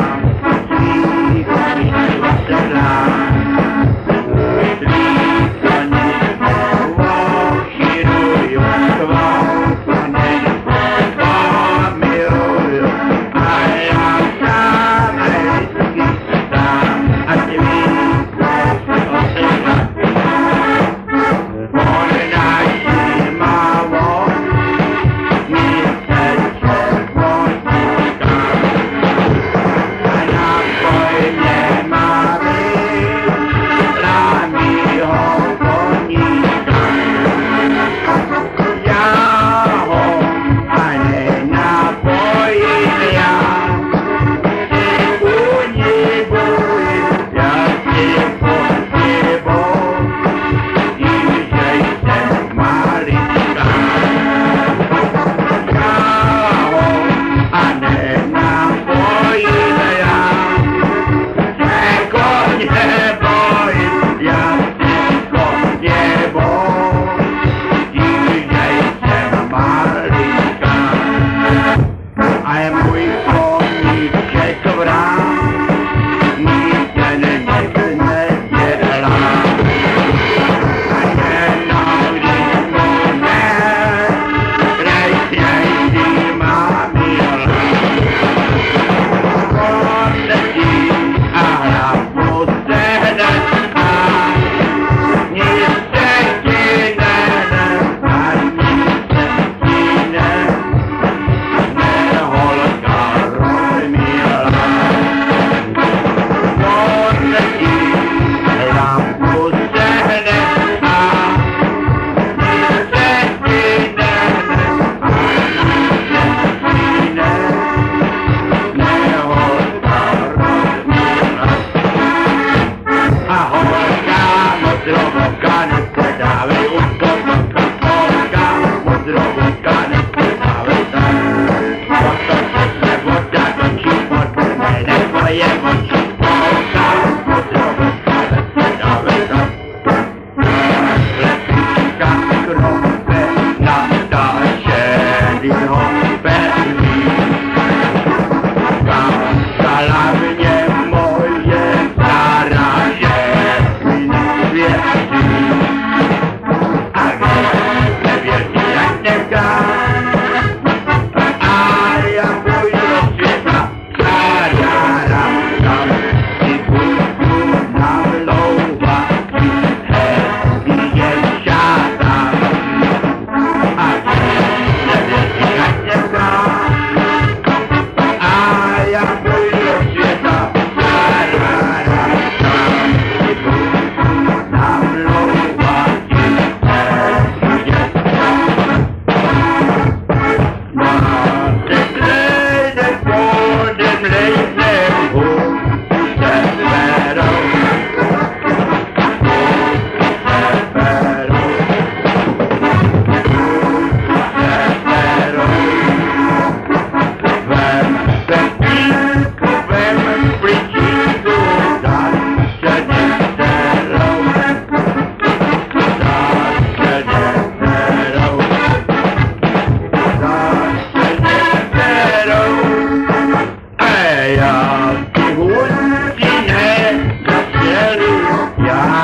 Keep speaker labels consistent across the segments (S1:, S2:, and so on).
S1: Ahora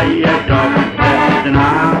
S1: I am done.